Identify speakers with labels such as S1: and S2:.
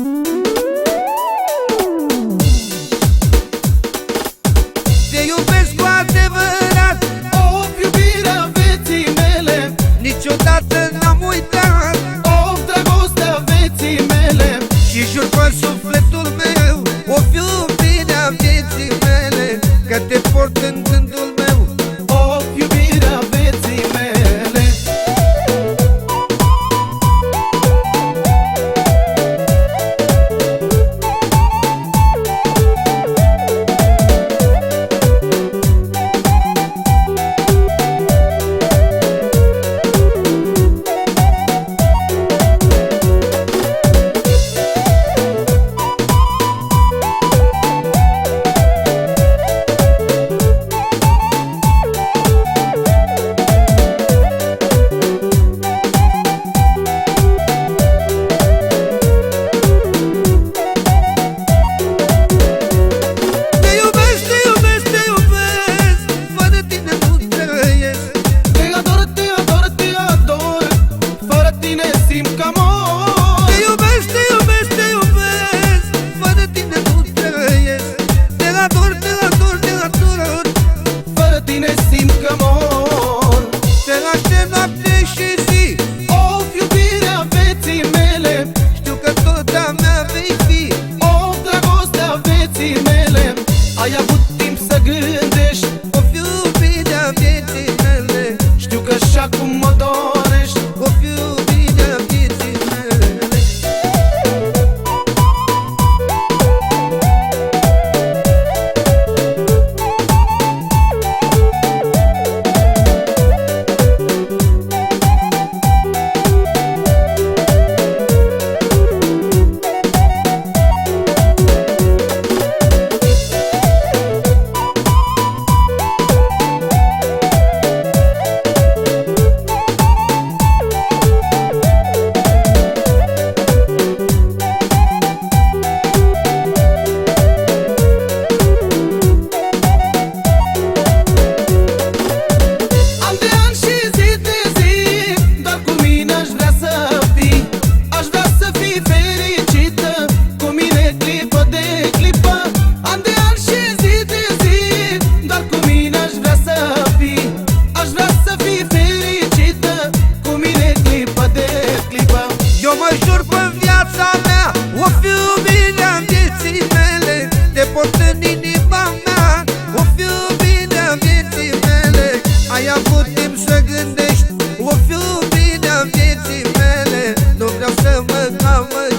S1: Te
S2: mă